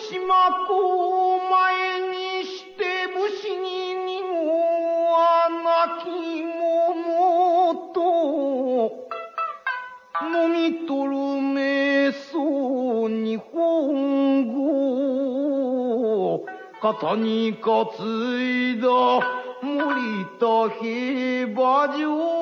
福島港前にして武士に二号は亡き者と飲み取る瞑想日本語肩に担いだ森田平馬上に歌う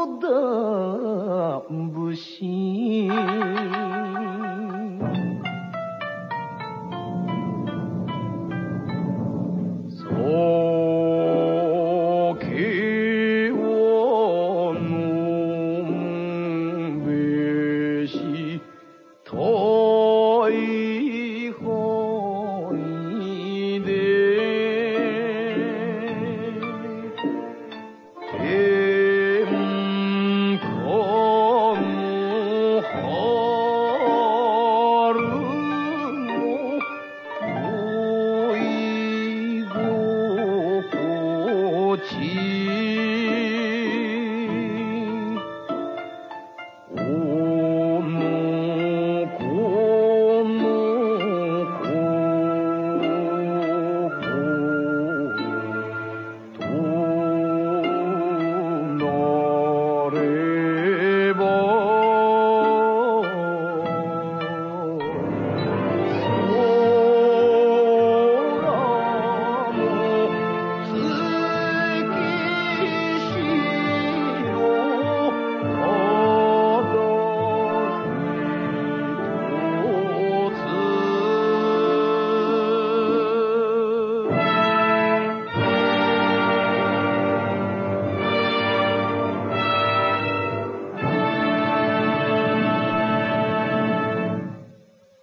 Tak 惜